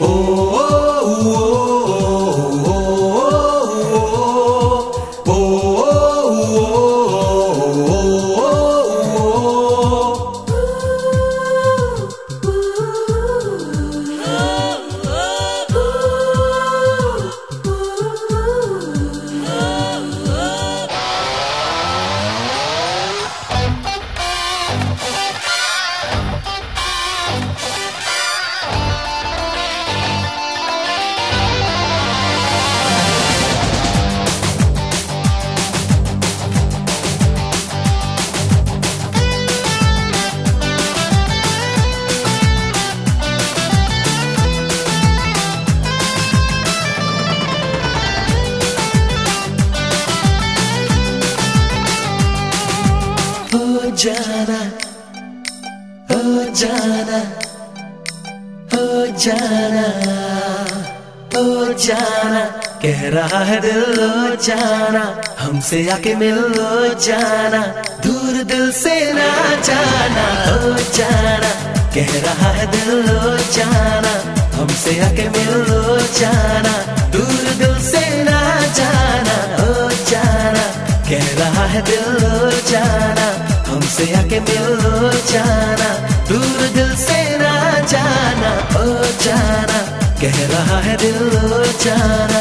oh, oh, oh. oh. जाना ओ जाना ओ जाना ओ जाना। कह रहा है दिल ओ जाना, हमसे आके मिल लो जाना, दूर दिल से ना जाना, हो जाना। कह रहा है दिल ओ जाना, हमसे आके मिल लो जाना, दूर दिल से ना जाना, हो जाना। कह रहा है दिल ओ जाना हमसे आके मिल जाना, दूर दिल से ना जाना, ओ जाना, कह रहा है दिल जाना।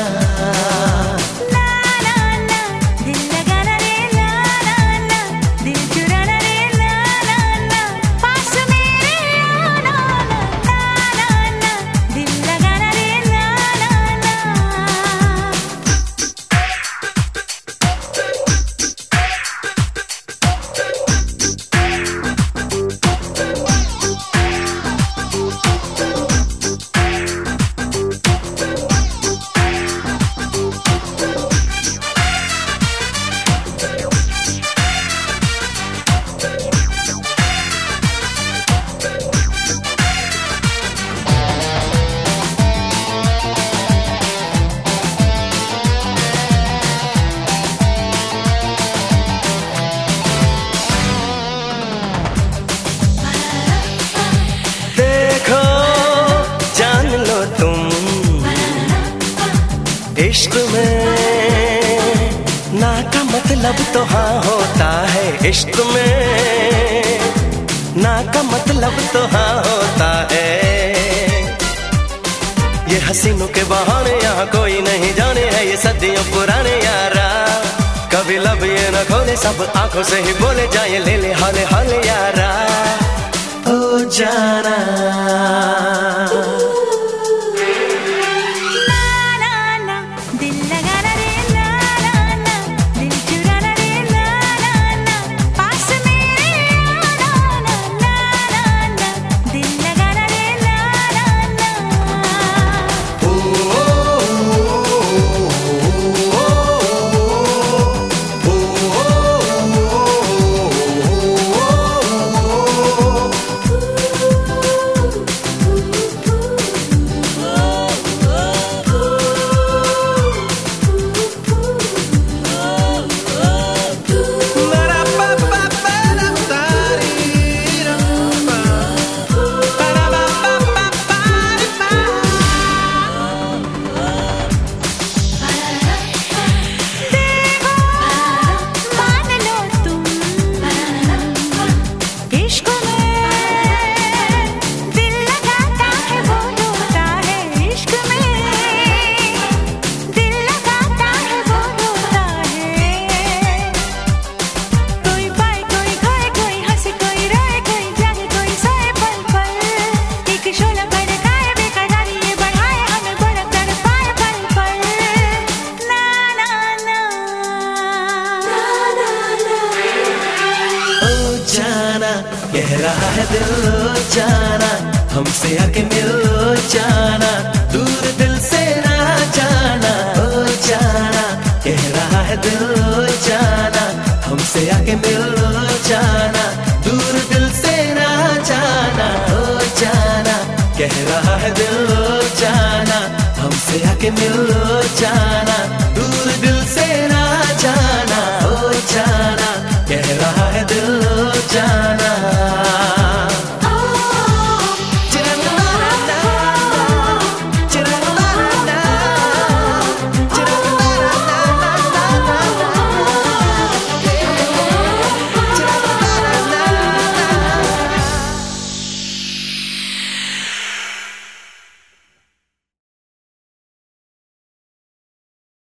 मतलब तो हाँ होता है इश्क में। ना का मतलब तो हाँ होता है। ये हसीनों के बहाने यहाँ कोई नहीं जाने है। ये सदियों पुराने यारा। कभी लब ये ना खोले, सब आँखों से ही बोले जाए। ले ले, हाले हाले यारा। रहा है दिल जाना, हमसे आके मिल जाना, दूर दिल से ना जाना ओ जाना, कह रहा है दिल जाना, हमसे आके मिल जाना, दूर दिल से ना जाना ओ जाना, कह रहा है दिल जाना, हमसे आके मिल जाना।